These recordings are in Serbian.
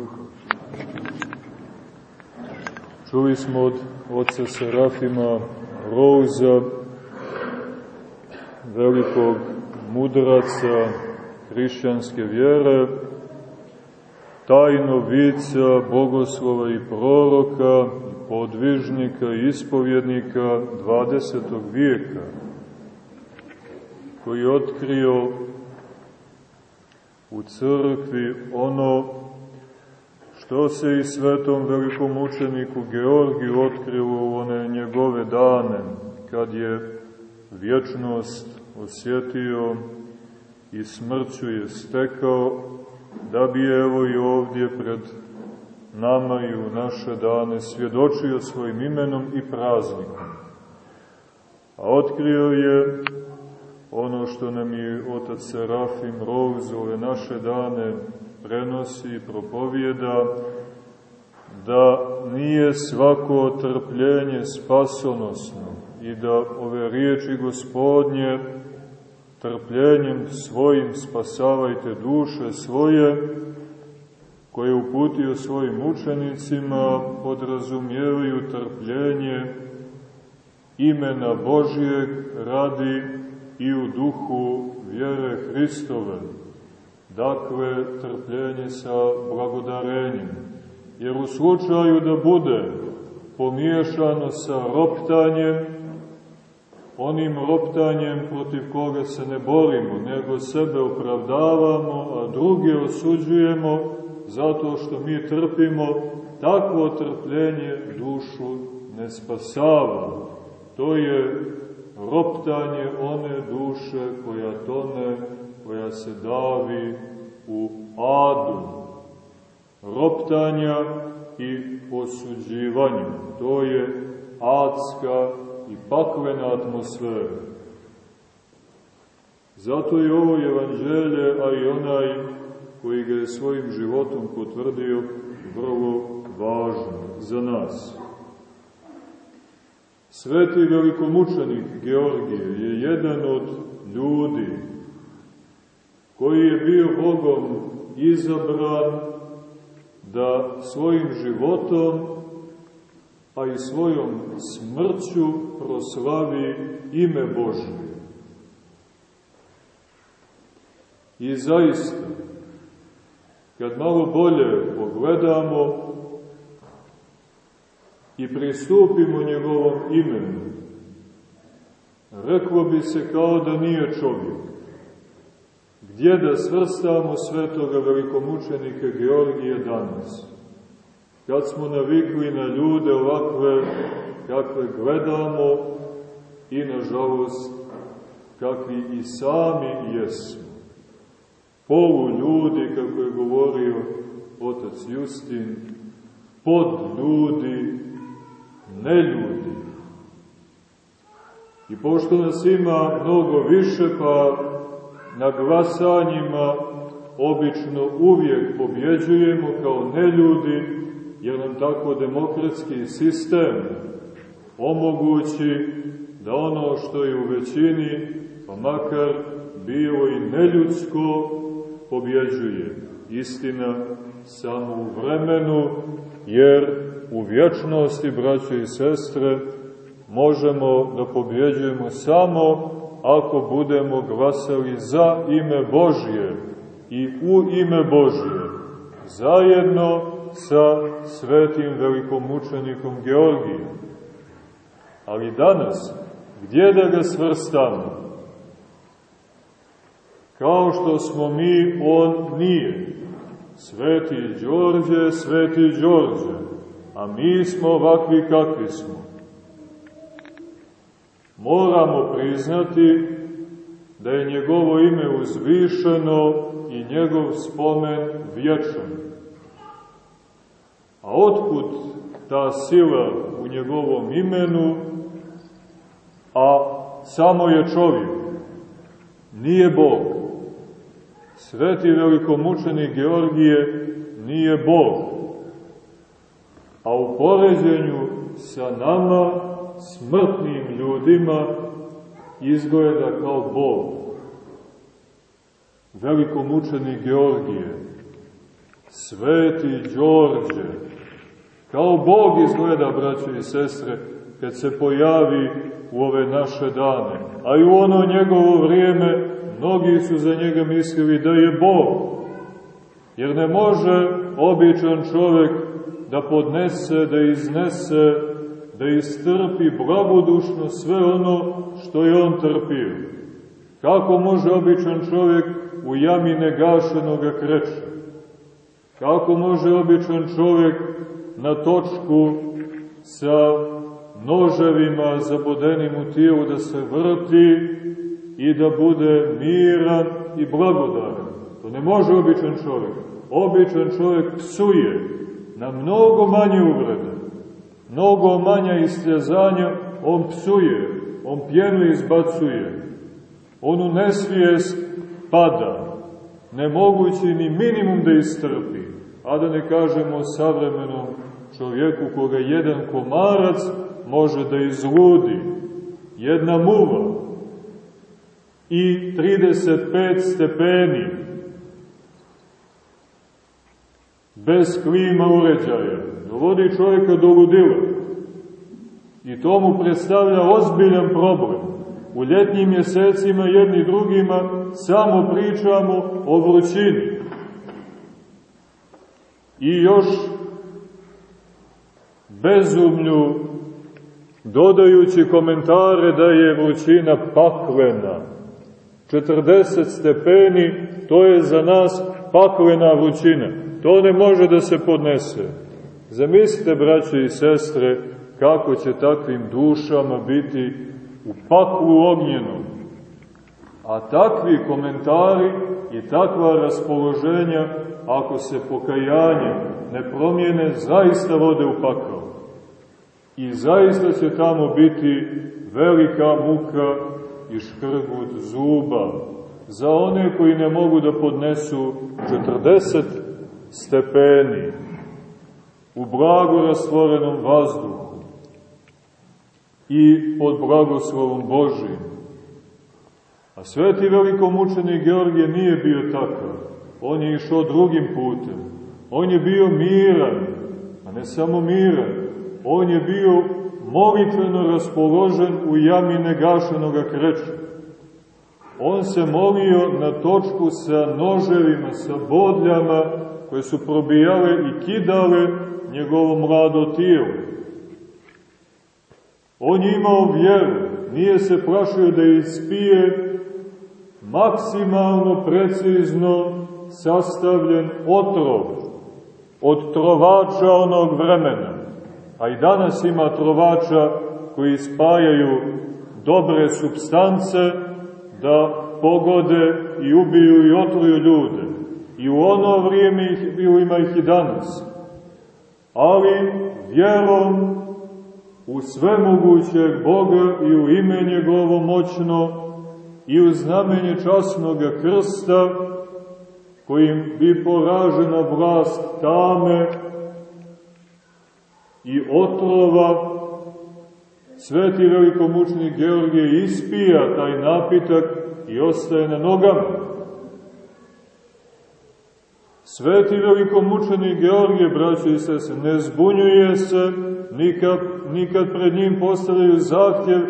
Duha. Čuli smo od oca Serafima Rouza, velikog mudraca hrišćanske vjere, tajno vica, bogoslova i proroka, podvižnika i ispovjednika 20. vijeka, koji je otkrio u crkvi ono što se i svetom velikom učeniku Georgiju otkrilo u one njegove dane, kad je vječnost osjetio i smrću je stekao, da bi evo i ovdje pred nama i u naše dane svjedočio svojim imenom i praznikom. A otkrio je ono što nam je otac Serafim Rouz ove naše dane prenosi i propovijeda, da nije svako trpljenje spasonosno i da ove riječi gospodnje trpljenjem svojim spasavajte duše svoje, koje uputio svojim učenicima, podrazumijevaju trpljenje imena Božijeg radi i u duhu vjere Hristove, dakle trpljenje sa blagodarenjem. Jer u slučaju da bude pomiješano sa roptanjem, onim roptanjem protiv koga se ne borimo, nego sebe opravdavamo, a druge osuđujemo zato što mi trpimo, takvo trpljenje dušu ne spasava. To je roptanje one duše koja tone, koja se davi u adu. Roptanja i osuđivanja. To je adska i paklena atmosfera. Zato je ovo evanđelje, a i onaj koji ga je svojim životom potvrdio, vrlo važno za nas. Sveti velikomučenik Georgije je jedan od ljudi koji je bio Bogom izabran da svojim životom, a i svojom smrću proslavi ime Božje. I zaista, kad malo bolje pogledamo, i pristupimo njegovom imenu, reklo bi se kao da nije čovjek. Gdje da svrstamo svetoga velikomučenika Georgije danas? Kad smo navikli na ljude ovakve kakve gledamo i, nažalost, kakvi i sami jesmo. Polu ljudi, kako je govorio otac Justin, pod ljudi, neljudi. I pošto nas ima mnogo više, pa na glasanjima obično uvijek pobjeđujemo kao neljudi, jer nam tako demokratski sistem omogući da ono što je u većini, pa makar bilo i neljudsko, pobjeđuje. Istina samo u vremenu, jer u vječnosti, braće i sestre, možemo da pobjeđujemo samo ako budemo glasali za ime Božje i u ime Božje, zajedno sa svetim velikomučenikom Georgijem. Ali danas, gdje da ga svrstamo? Kao što smo mi, on nije. Sveti Đorđe, sveti Đorđe a mi smo ovakvi kakvi smo. Moramo priznati da je njegovo ime uzvišeno i njegov spomen vječan. A otkud ta sila u njegovom imenu, a samo je čovjek, nije Bog. Sveti velikomučenik Georgije nije Bog a u poređenju sa nama, smrtnim ljudima, izgleda kao Bog. Veliko mučeni Georgije, Sveti Đorđe, kao Bog izgleda, braće i sestre, kad se pojavi u ove naše dane. A i u ono njegovo vrijeme mnogi su za njega mislili da je Bog. Jer ne može običan čovjek da podnese, da iznese, da istrpi blagodušno sve ono što je on trpio. Kako može običan čovjek u jami negašenoga kreća? Kako može običan čovjek na točku sa noževima zabodenim u tijelu da se vrti i da bude miran i blagodaran? To ne može običan čovjek. Običan čovjek psuje na mnogo manje uvrede, mnogo manja istjezanja, on psuje, on pjenu izbacuje, on u nesvijest pada, ne mogući ni minimum da istrpi, a da ne kažemo savremenom čovjeku koga jedan komarac može da izludi, jedna muva i 35 stepeni bez klima uređaja, dovodi čovjeka do ludila. I to mu predstavlja ozbiljan problem. U ljetnim mjesecima jedni drugima samo pričamo o vrućini. I još bezumlju dodajući komentare da je vrućina paklena. 40 stepeni, to je za nas paklena vrućina. To ne može da se podnese. Zamislite, braće i sestre, kako će takvim dušama biti u paklu ognjenom. A takvi komentari i takva raspoloženja, ako se pokajanje ne promijene, zaista vode u pakao. I zaista će tamo biti velika muka i škrgut zuba za one koji ne mogu da podnesu 40 stepeni u blago rastvorenom vazduhu i pod blagoslovom Božim. A sveti velikomučeni Georgije nije bio takav. On je išao drugim putem. On je bio miran, a ne samo miran. On je bio molitveno raspoložen u jami negašenoga kreća. On se molio na točku sa noževima, sa bodljama, koje su probijale i kidale njegovo mlado tijelo. On je imao vjeru, nije se plašio da ispije maksimalno precizno sastavljen otrov od trovača onog vremena. A i danas ima trovača koji spajaju dobre substance da pogode i ubiju i otruju ljude. I u ono vrijeme ih bilo ima ih i danas. Ali vjerom u svemogućeg Boga i u ime njegovo moćno i u znamenje časnog krsta kojim bi poražena vlast tame i otrova sveti velikomučnik Georgije ispija taj napitak i ostaje na nogama. Sveti velikomučenik Georgije, braće i sese, ne zbunjuje se, nikad, nikad pred njim postavljaju zahtjev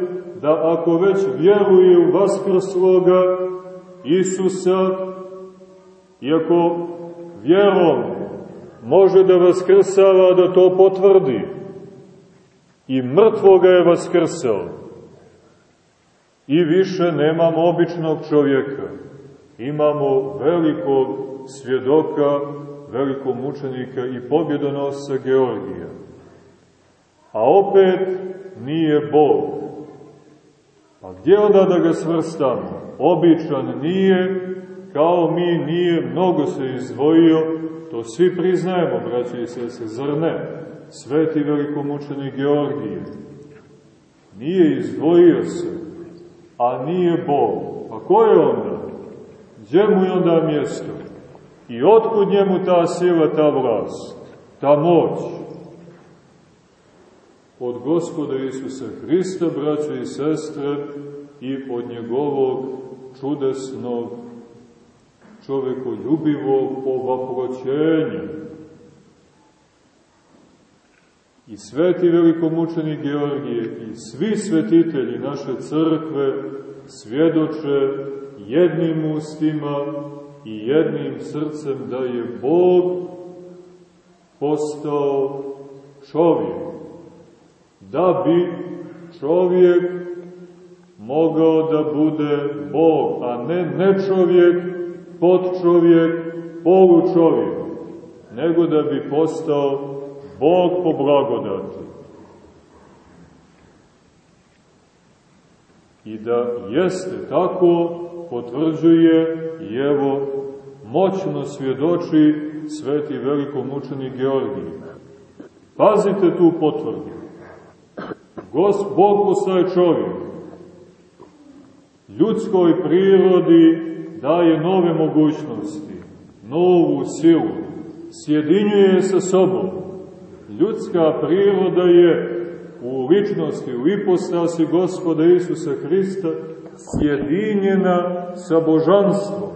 da ako već vjeruje u vaskrsloga Isusa, iako vjerom može da vaskrsava, da to potvrdi, i mrtvoga je vaskrsao, i više nemamo običnog čovjeka, imamo velikog svjedoka, velikog mučenika i pobjedonosa Georgija. A opet nije Bog. A gdje onda da ga svrstamo? Običan nije, kao mi nije, mnogo se izdvojio, to svi priznajemo, braći i sese, zar ne? Sveti velikomučeni Georgije. Nije izdvojio se, a nije Bog. Pa ko je onda? Gdje mu je onda mjesto? I otkud njemu ta sila, ta vlast, ta moć? Od gospoda Isusa Hrista, braće i sestre, i od njegovog čudesnog čovekoljubivog ovaproćenja. I sveti velikomučeni Georgije i svi svetitelji naše crkve svjedoče jednim ustima i jednim srcem da je Bog postao čovjek, da bi čovjek mogao da bude Bog, a ne ne čovjek, pod čovjek, polu čovjek, nego da bi postao Bog po blagodati. I da jeste tako, potvrđuje i evo moćno svjedoči sveti velikomučenik Georgij. Pazite tu potvrdu. Gos, Bog postaje čovjek. Ljudskoj prirodi daje nove mogućnosti, novu silu, sjedinjuje sa sobom. Ljudska priroda je u ličnosti, u ipostasi gospoda Isusa Hrista sjedinjena sa božanstvom.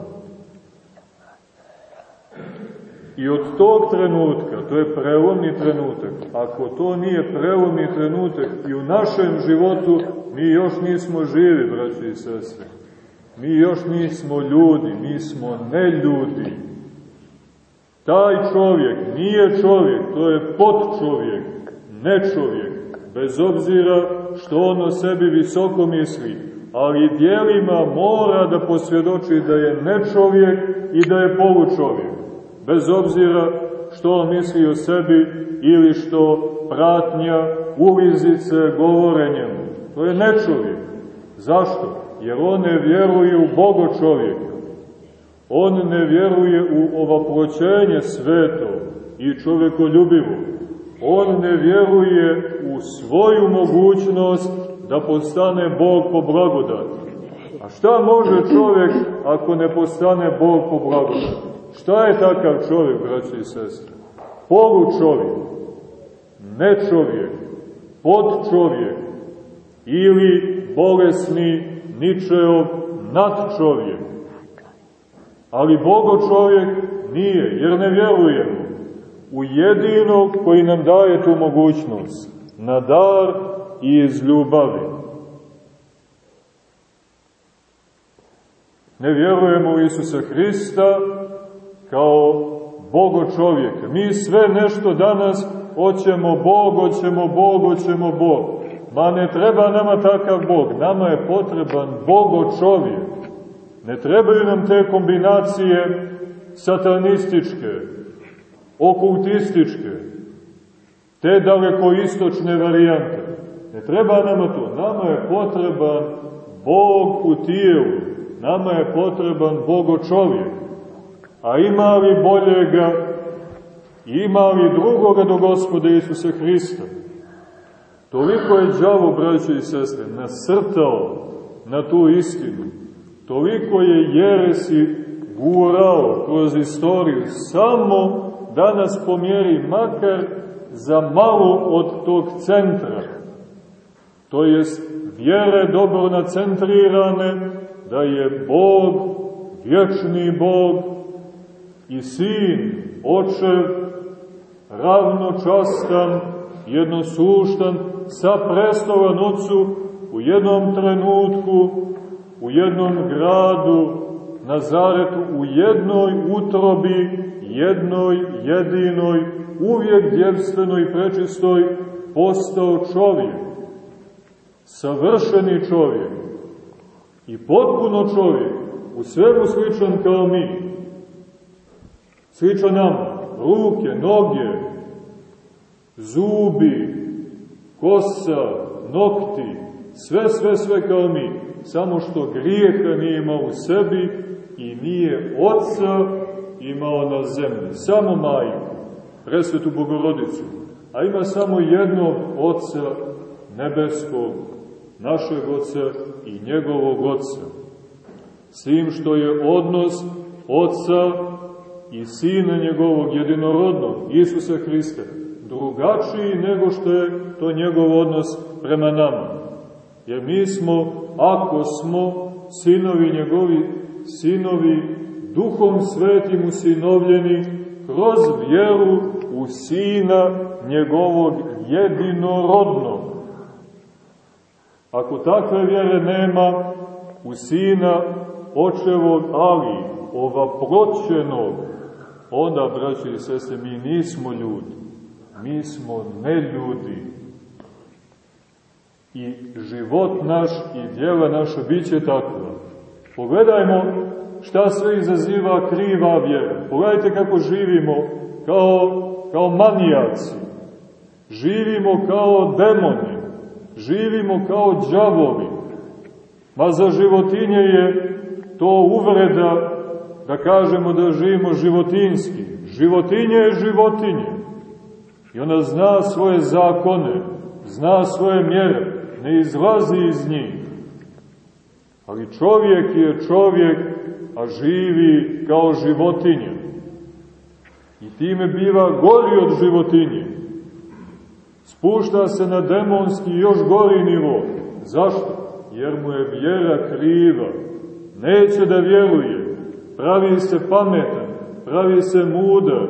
I od tog trenutka, to je prelomni trenutak, ako to nije prelomni trenutak i u našem životu, mi još nismo živi, braći i sestre. Mi još nismo ljudi, mi smo ne ljudi. Taj čovjek nije čovjek, to je pod čovjek, ne čovjek, bez obzira što on o sebi visoko misli, ali dijelima mora da posvjedoči da je ne čovjek i da je polučovjek bez obzira što on misli o sebi ili što pratnja, ulizice, govorenjem. To je nečovjek. Zašto? Jer on ne vjeruje u Bogo čovjeka. On ne vjeruje u ovaproćenje sveto i čovjekoljubivo. On ne vjeruje u svoju mogućnost da postane Bog po blagodati. A šta može čovjek ako ne postane Bog po blagodati? Šta je takav čovjek, braći i sestre? Polu čovjek, ne čovjek, pod čovjek ili bolesni ničeov nad čovjek. Ali Bogo čovjek nije, jer ne vjerujemo u jedinog koji nam daje tu mogućnost, na dar i iz ljubavi. Ne vjerujemo u Isusa Hrista, kao Bogo čovjeka. Mi sve nešto danas hoćemo Bog, hoćemo Bog, hoćemo Bog. Ma ne treba nama takav Bog, nama je potreban Bogo čovjek. Ne trebaju nam te kombinacije satanističke, okultističke, te dalekoistočne varijante. Ne treba nama to. Nama je potreban Bog u tijelu. Nama je potreban Bogo čovjek. A ima li boljega, ima li drugoga do gospoda Isusa Hrista? Toliko je džavo, braće i sestre, nasrtao na tu istinu. Toliko je jeresi gurao kroz istoriju, samo da nas pomjeri makar za malo od tog centra. To jest vjere dobro nacentrirane, da je Bog, vječni Bog, i sin, očev, ravnočastan, jednosuštan, sa prestovan ocu u jednom trenutku, u jednom gradu, Nazaretu, u jednoj utrobi, jednoj, jedinoj, uvijek djevstvenoj i prečistoj, postao čovjek, savršeni čovjek. I potpuno čovjek, u svemu sličan kao mi, Slično nam ruke, noge, zubi, kosa, nokti, sve, sve, sve kao mi, samo što grijeha nije imao u sebi i nije oca imao na zemlji, samo majku, presvetu Bogorodicu, a ima samo jednog oca nebeskog, našeg oca i njegovog oca, s tim što je odnos oca i Sina njegovog jedinorodnog, Isusa Hrista, drugačiji nego što je to njegov odnos prema nama. Jer mi smo, ako smo sinovi njegovi, sinovi duhom svetim usinovljeni kroz vjeru u Sina njegovog jedinorodnog. Ako takve vjere nema u Sina očevog, ali ova proćenog, onda, braći i sestre, mi nismo ljudi, mi smo ne ljudi. I život naš i djela naša bit će takva. Pogledajmo šta sve izaziva kriva vjera. Pogledajte kako živimo kao, kao manijaci. Živimo kao demoni. Živimo kao džavovi. Ma za životinje je to uvreda da kažemo da živimo životinski. Životinje je životinje. I ona zna svoje zakone, zna svoje mjere, ne izlazi iz njih. Ali čovjek je čovjek, a živi kao životinje. I time biva gori od životinje. Spušta se na demonski još gori nivo. Zašto? Jer mu je vjera kriva. Neće da vjeruje. Pravi se pametan, pravi se mudar,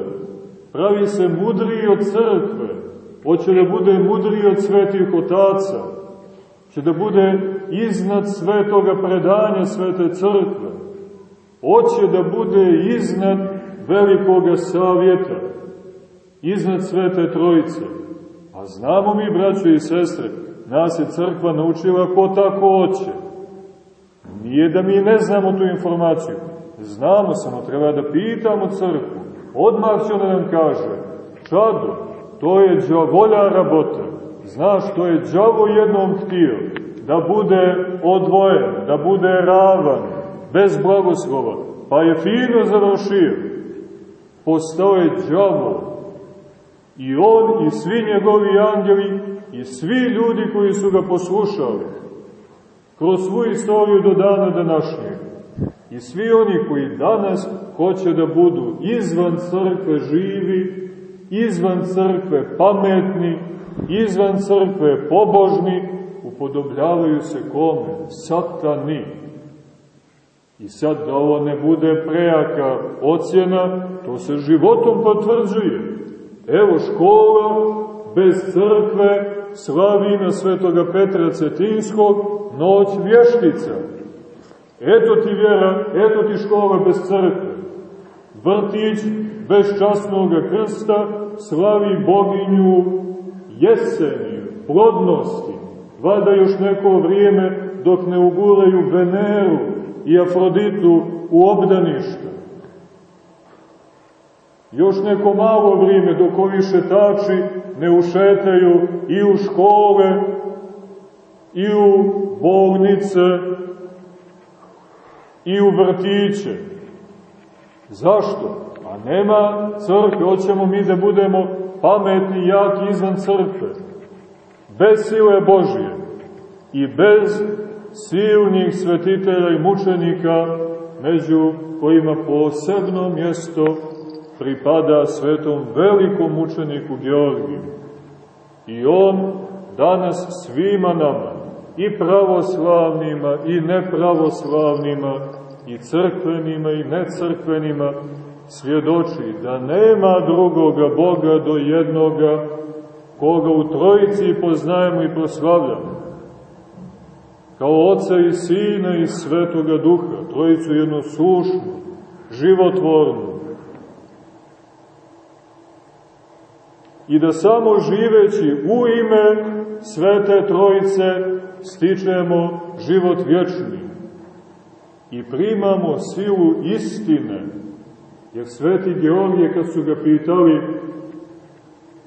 pravi se mudriji od crkve. Hoće da bude mudriji od svetih otaca. Će da bude iznad svetoga predanja svete crkve. Hoće da bude iznad velikoga savjeta, iznad svete trojice. A znamo mi, braćo i sestre, nas je crkva naučila ko tako hoće. Nije da mi ne znamo tu informaciju. Znamo, samo treba da pitamo crkvu. Odmah će ona nam kaže, čado, to je džavolja rabota. Znaš, to je džavo jednom htio, da bude odvojen, da bude ravan, bez blagoslova. Pa je fino završio. Postao je džavo. I on i svi njegovi angeli i svi ljudi koji su ga poslušali kroz svu istoriju do dana današnjeg. I svi oni koji danas hoće da budu izvan crkve živi, izvan crkve pametni, izvan crkve pobožni, upodobljavaju se kome? Satani. I sad da ovo ne bude prejaka ocjena, to se životom potvrđuje. Evo škola bez crkve slavi na svetoga Petra Cetinskog noć vještica. Eto ti vjera, eto ti škola bez crkve. Vrtić bez časnog krsta slavi boginju jeseni, plodnosti. Vada još neko vrijeme dok ne uguraju Veneru i Afroditu u obdanište. Još neko malo vrijeme dok ovi šetači ne ušetaju i u škole, i u bolnice, i u vrtiće. Zašto? A nema crkve, hoćemo mi da budemo pametni, jaki izvan crkve. Bez sile Božije i bez silnih svetitelja i mučenika, među kojima posebno mjesto pripada svetom velikom mučeniku Georgiju. I on danas svima nama, i pravoslavnima, i nepravoslavnima, i crkvenima, i necrkvenima, svjedoči da nema drugoga Boga do jednoga, koga u trojici poznajemo i proslavljamo. Kao Oca i Sina i Svetoga Duha, trojicu jednoslušnu, životvornu, i da samo živeći u ime Svete Trojice stičemo život vječni i primamo silu istine. Jer Sveti Georgije, kad su ga pitali,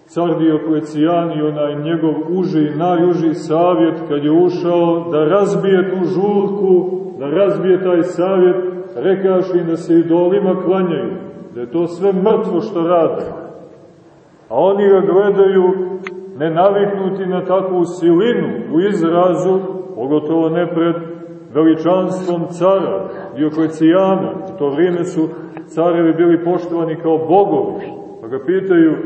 car Dioklecijan i onaj njegov uži i najuži savjet, kad je ušao da razbije tu žurku, da razbije taj savjet, rekaš im da se idolima klanjaju, da je to sve mrtvo što rade. A oni ga gledaju nenaviknuti na takvu silinu u izrazu, pogotovo ne pred veličanstvom cara Dioklecijana. U to vrijeme su carevi bili poštovani kao bogovi. Pa ga pitaju,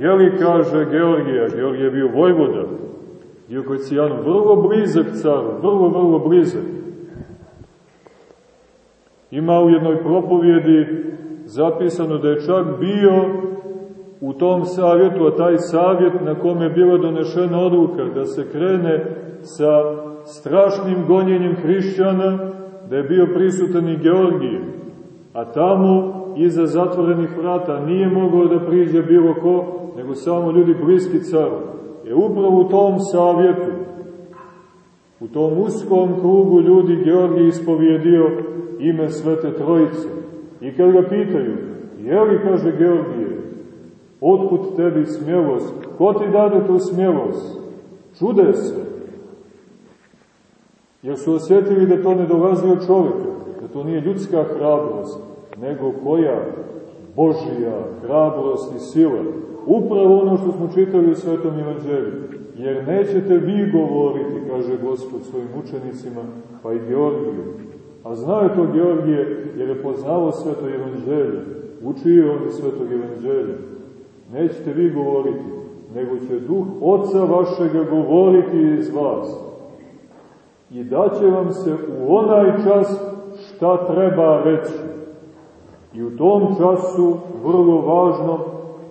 je li, kaže Georgija, Georgija je bio vojvoda, Dioklecijanu, vrlo blizak car, vrlo, vrlo blizak. Ima u jednoj propovjedi zapisano da je čak bio u tom savjetu, a taj savjet na kome je bila donešena odluka da se krene sa strašnim gonjenjem hrišćana, da je bio prisutan i Georgije, a tamo iza zatvorenih vrata nije mogao da priđe bilo ko, nego samo ljudi bliski caru. E upravo u tom savjetu, u tom uskom krugu ljudi Georgij ispovjedio ime Svete Trojice. I kad ga pitaju, je li, kaže Georgije, otkud tebi smjelost? Ko ti dade tu smjelost? Čude se. Jer su osjetili da to ne dolazi od čovjeka, da to nije ljudska hrabrost, nego koja? Božija hrabrost i sila. Upravo ono što smo čitali u Svetom Evanđelju. Jer nećete vi govoriti, kaže Gospod svojim učenicima, pa i Georgiju. A znao to Georgije jer je poznalo Sveto Evanđelje. Učio on Svetog Evanđelja. Nećete vi govoriti, nego će duh Otca vašega govoriti iz vas. I daće vam se u onaj čas šta treba reći. I u tom času, vrlo važno,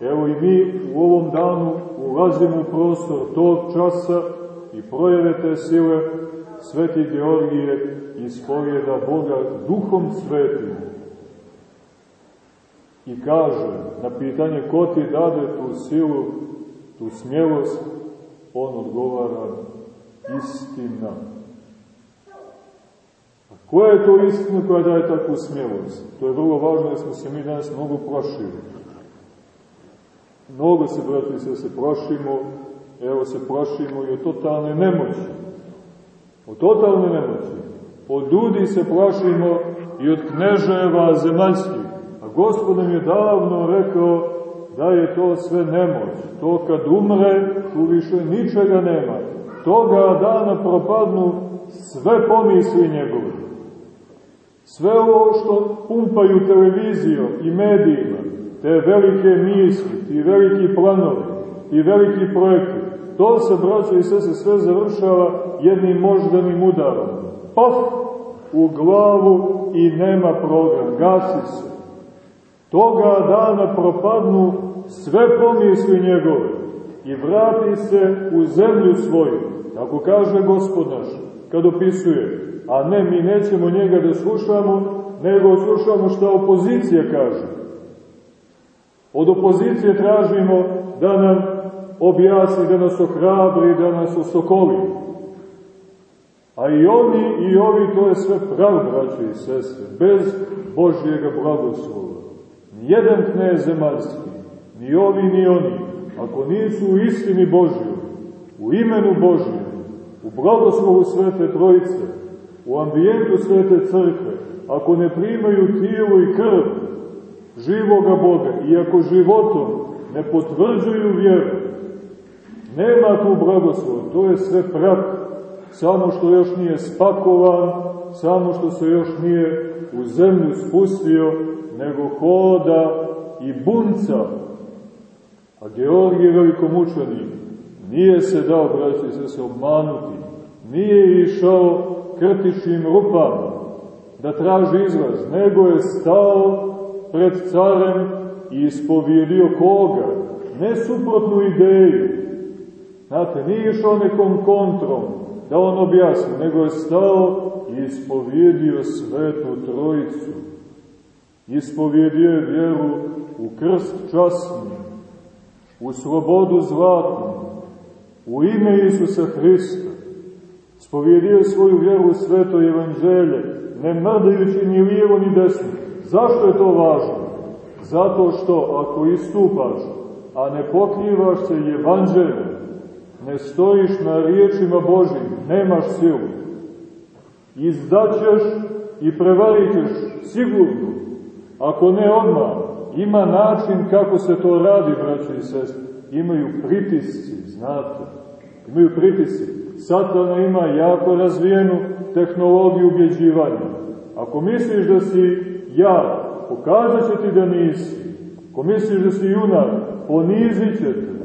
evo i mi u ovom danu ulazimo u prostor tog časa i projeve te sile, Sveti Georgije ispovjeda Boga duhom svetim. I kaže, na pitanje ko ti dade tu silu, tu smjelost, on odgovara istina. Koja je to istina koja daje takvu smjelost? To je vrlo važno jer smo se mi danas mnogo prošili. Mnogo se, brati, se, se prošimo, evo se prošimo i od totalne nemoći. Od totalne nemoći. Od ljudi se plašimo i od kneževa zemaljskih. A gospod nam je davno rekao da je to sve nemoć. To kad umre, tu više ničega nema. Toga dana propadnu sve pomisli njegove. Sve ovo što pumpaju televizijom i medijima, te velike misli, ti veliki planovi, ti veliki projekti, to se, braćo i sve, se sve završava jednim moždanim udarom. Paf! U glavu i nema program, gasi se. Toga dana propadnu sve pomisli njegove i vrati se u zemlju svoju, kako kaže gospod naš, kad opisuje a ne, mi nećemo njega da slušamo, nego slušamo što opozicija kaže. Od opozicije tražimo da nam objasni, da nas ohrabri, da nas osokoli. A i oni i ovi, to je sve prav, braće i sestre, bez Božjega blagoslova. Nijedan knez zemaljski, ni ovi ni oni, ako nisu u istini Božjoj, u imenu Božjem, u blagoslovu Svete Trojice, u ambijentu Svete Crkve, ako ne primaju tijelo i krv živoga Boga i ako životom ne potvrđuju vjeru, nema tu blagoslova, to je sve prak, samo što još nije spakovan, samo što se još nije u zemlju spustio, nego hoda i bunca. A Georgije velikomučanik nije se dao, braći, se obmanuti, nije išao krtičnim rupama da traži izlaz, nego je stao pred carem i ispovjedio koga? Ne suprotnu ideju. Znate, nije išao nekom kontrom da on objasni, nego je stao i ispovjedio svetu trojicu. Ispovjedio je vjeru u krst časni, u slobodu zlatnu, u ime Isusa Hrista Spovjedio svoju vjeru u sveto evanđelje, ne mrdajući ni lijevo ni desno. Zašto je to važno? Zato što ako istupaš, a ne pokrivaš se evanđelje, ne stojiš na riječima Božim, nemaš silu. Izdaćeš i prevarit sigurno. Ako ne odmah, ima način kako se to radi, braći i sestri. Imaju pritisci, znate. Imaju pritisci. Satana ima jako razvijenu tehnologiju ubjeđivanja. Ako misliš da si ja, pokazat će ti da nisi. Ako misliš da si junak, ponizit će te.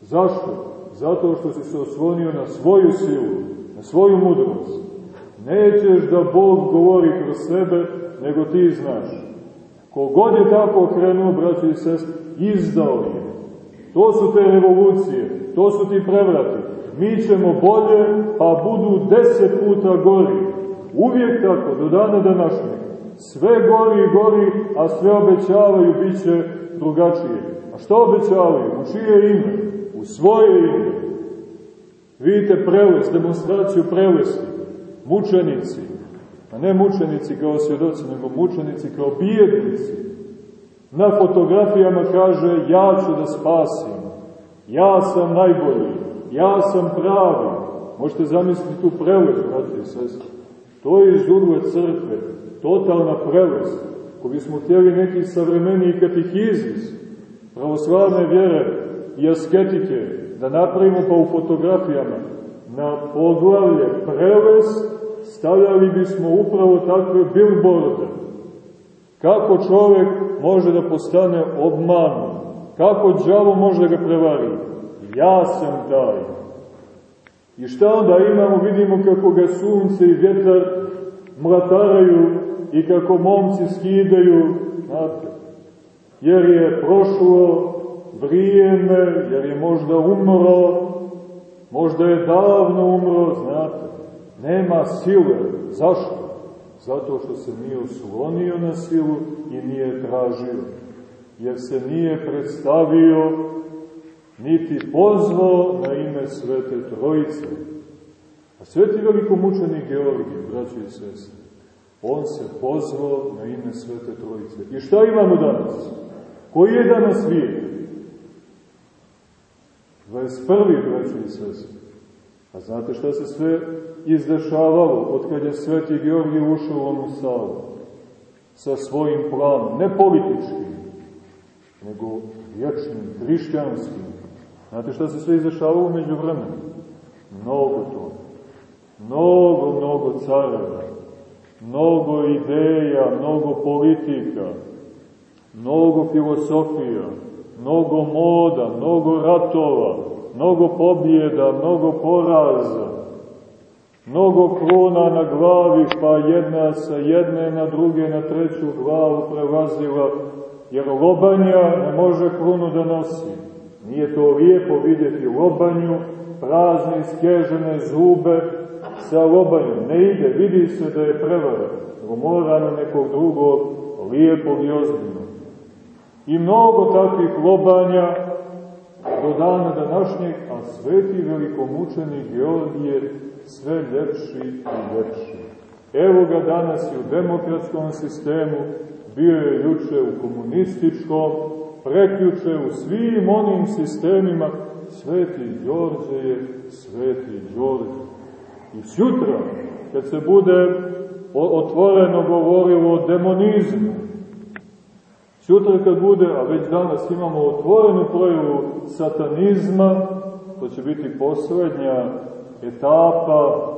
Zašto? Zato što si se oslonio na svoju silu, na svoju mudrost. Nećeš da Bog govori kroz sebe, nego ti znaš. Kogod je tako krenuo, braći i sest, izdao je. To su te revolucije, to su ti prevrati. Mi ćemo bolje, pa budu deset puta gori. Uvijek tako, do dana današnjeg. Sve gori i gori, a sve obećavaju, bit će drugačije. A što obećavaju? U čije ime? U svoje ime. Vidite preles, demonstraciju prelesti. Mučenici, a ne mučenici kao svjedoci, nego mučenici kao bijednici. Na fotografijama kaže, ja ću da spasim, ja sam najbolji, ja sam pravi. Možete zamisliti tu prelest, brate i sestre. To je iz urve crkve, totalna prelest. Ko bismo htjeli neki savremeniji katehizis, pravoslavne vjere i asketike, da napravimo pa u fotografijama, na poglavlje prelest, stavljali bismo upravo takve billboarde. Kako čovjek može da postane obmanom? Kako džavo može da ga prevari? Ja sam taj. I šta onda imamo? Vidimo kako ga sunce i vjetar mlataraju i kako momci skidaju, znate, jer je prošlo vrijeme, jer je možda umro, možda je davno umro, znate, nema sile. Zašto? Zato što se nije oslonio na silu i nije tražio. Jer se nije predstavio niti pozvao na ime Svete Trojice. A sveti velikomučenik Georgije, braći i sestri, on se pozvao na ime Svete Trojice. I šta imamo danas? Koji je danas vijek? 21. braći i sestri. A znate šta se sve izdešavalo od kad je Sveti Georgij ušao u onu salu? Sa svojim planom, ne političkim, nego vječnim, hrišćanskim. Znate šta se sve izdešavalo među vremenu? Mnogo toga. Mnogo, mnogo careva, mnogo ideja, mnogo politika, mnogo filosofija, mnogo moda, mnogo ratova, mnogo pobjeda, mnogo poraza, mnogo krona na glavi, pa jedna sa jedne na druge na treću glavu prelazila, jer lobanja ne može krunu da nosi. Nije to lijepo vidjeti lobanju, prazne iskežene zube sa lobanjom. Ne ide, vidi se da je prevara, mora na nekog drugog lijepog i ozbiljnog. I mnogo takvih lobanja do dana današnjeg, a sveti velikomučenik Georgije sve ljepši i ljepši. Evo ga danas i u demokratskom sistemu, bio je juče u komunističkom, preključe u svim onim sistemima, sveti Đorđe je sveti Đorđe. I sutra, kad se bude otvoreno govorilo o demonizmu, sutra kad bude, a već danas imamo otvorenu projevu satanizma, to će biti poslednja etapa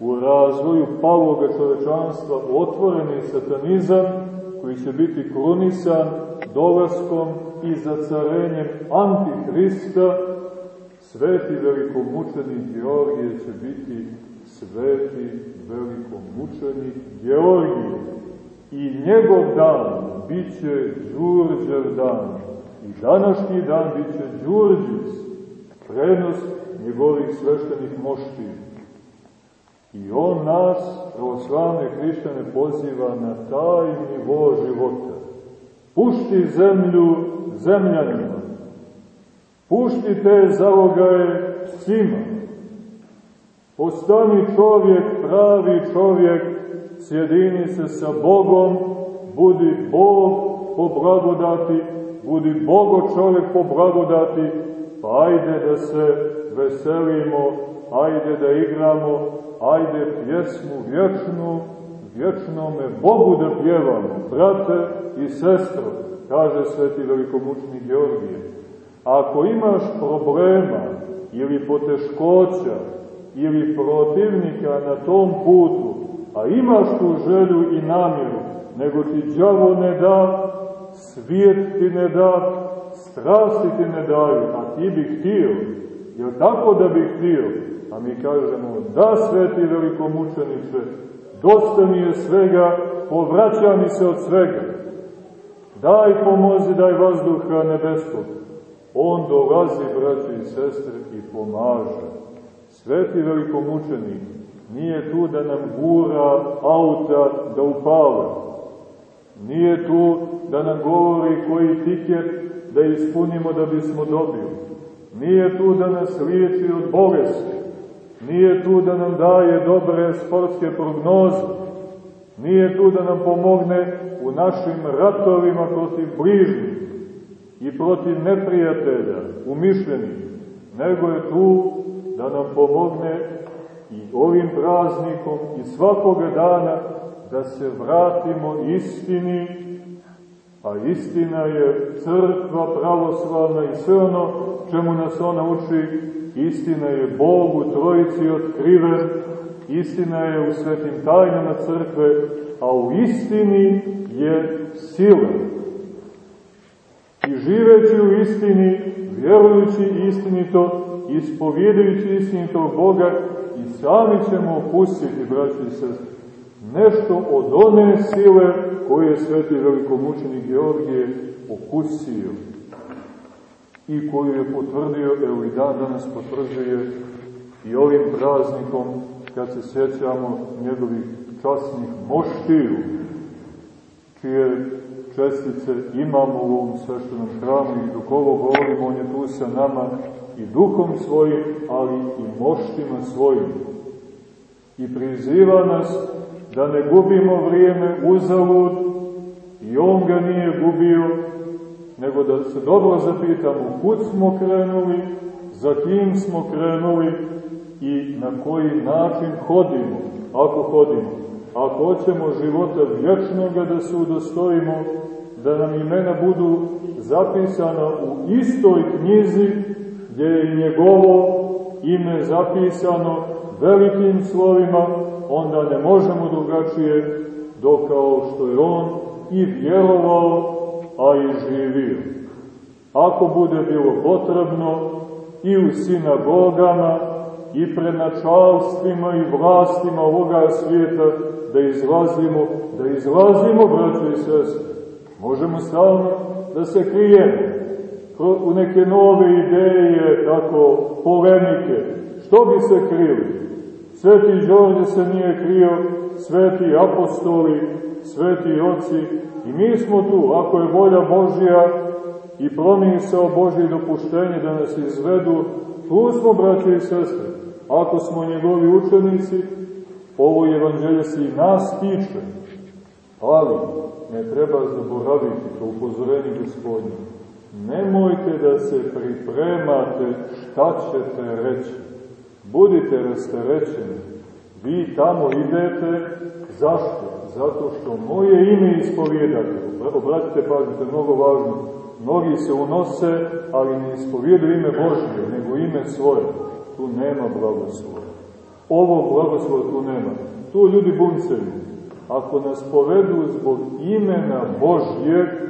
u razvoju paloga čovečanstva, otvoreni satanizam, koji će biti krunisan dolaskom i zacarenjem Antihrista, sveti velikomučenik Georgije će biti sveti velikomučenik Georgije. I njegov dan bit će Đurđev dan. I današnji dan bit će Đurđis, prenos njegovih sveštenih mošti. I on nas, pravoslavne hrišćane, poziva na taj nivo života. Pušti zemlju zemljanima. Pušti te zalogaje psima. Postani čovjek, pravi čovjek, sjedini se sa Bogom, budi Bog po blagodati, budi Bogo čovjek po blagodati, pa ajde da se veselimo, ajde da igramo, ajde pjesmu vječnu, vječnome Bogu da pjevamo, brate i sestro, kaže sveti velikomučni Georgije. Ako imaš problema ili poteškoća ili protivnika na tom putu, a imaš tu želju i namjeru, nego ti džavo ne da, svijet ti ne da, strasti ti ne daju, a ti bi htio, Jer tako da bih htio? A mi kažemo, da sveti velikomučeniče, dosta mi je svega, povraća mi se od svega. Daj pomozi, daj vazduha nebeskog. On dolazi, braći i sestre, i pomaže. Sveti velikomučenik nije tu da nam gura auta da upale. Nije tu da nam govori koji tiket da ispunimo da bismo dobili. Nije tu da nas liječi od bolesti. Nije tu da nam daje dobre sportske prognoze. Nije tu da nam pomogne u našim ratovima protiv bližnjih i protiv neprijatelja, umišljenih, nego je tu da nam pomogne i ovim praznikom i svakoga dana da se vratimo istini, a istina je crkva pravoslavna i sve ono čemu nas ona uči, istina je Bog u trojici otkriven, istina je u svetim tajnama crkve, a u istini je sila. I živeći u istini, vjerujući istinito, ispovjedajući istinitog Boga, i sami ćemo opustiti, braći i sestri, nešto od one sile koje je sveti velikomučenik Georgije okusio i koju je potvrdio, evo i dan danas potvrđuje i ovim praznikom kad se sjećamo njegovih časnih moštiju, čije čestice imamo u ovom sveštenom hramu i dok ovo govorimo, on je tu sa nama i duhom svojim, ali i moštima svojim. I priziva nas da ne gubimo vrijeme uzalud i on ga nije gubio, nego da se dobro zapitamo kud smo krenuli, za kim smo krenuli i na koji način hodimo, ako hodimo. Ako hoćemo života vječnoga da se udostojimo, da nam imena budu zapisana u istoj knjizi gdje je njegovo ime zapisano velikim slovima, onda ne možemo drugačije do kao što je on i vjerovao, a i živio. Ako bude bilo potrebno, i u sinagogama, i pred načalstvima i vlastima ovoga svijeta, da izlazimo, da izlazimo, braćo i sestre. Možemo stalno da se krijemo u neke nove ideje, tako, polemike. Što bi se krili? Sveti Đorđe se nije krio, sveti apostoli, sveti oci, i mi smo tu, ako je volja Božja i promisao Božje dopuštenje da nas izvedu, tu smo, braće i sestre. Ako smo njegovi učenici, ovo evanđelje se i nas tiče, ali ne treba zaboraviti to upozorenje gospodine. Nemojte da se pripremate šta ćete reći. Budite rasterećeni. Vi tamo idete, zašto? Zato što moje ime ispovjedate. Obratite, pazite, mnogo važno. Mnogi se unose, ali ne ispovjedaju ime Božje, nego ime svoje. Tu nema blagoslova. Ovo blagoslova tu nema. Tu ljudi buncevi. Ako nas povedu zbog imena Božje,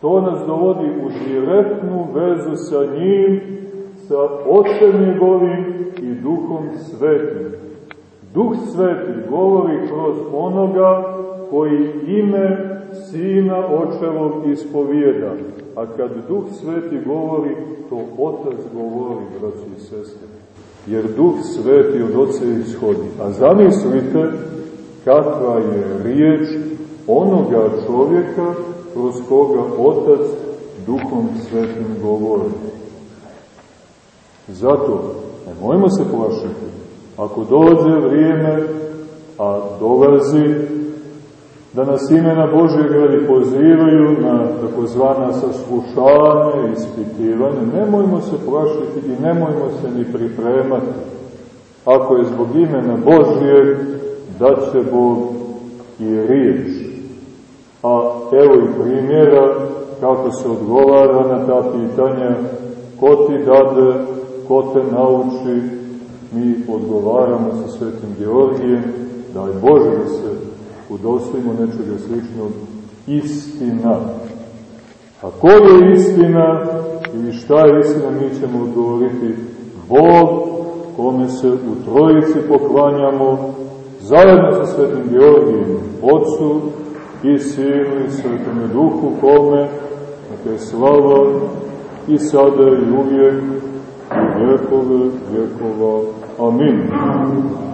to nas dovodi u direktnu vezu sa njim, sa Otcem njegovim i Duhom Svetim. Duh Sveti govori kroz onoga koji ime Sina Očevog ispovijeda. A kad Duh Sveti govori, to Otac govori, braći i sestre. Jer Duh Sveti od Oca ishodi. A zamislite kakva je riječ onoga čovjeka kroz koga Otac Duhom Svetim govori. Zato, nemojmo se plašiti, ako dođe vrijeme, a dolazi, da nas imena Božje gradi pozivaju na takozvana saslušanje, ispitivanje, nemojmo se plašiti i nemojmo se ni pripremati. Ako je zbog imena Božje, da će Bog i riječ. A evo i primjera kako se odgovara na ta pitanja, ko ti dade, ko te nauči, mi odgovaramo sa svetim Georgijem, daj Bože da se udostojimo nečega sličnog, istina. A ko je istina ili šta je istina, mi ćemo odgovoriti Bog kome se u trojici poklanjamo, zajedno sa svetim Georgijem, Otcu i Sinu i Svetome Duhu, kome, neka je slava i sada i uvijek i vjekove vjekova. Amém.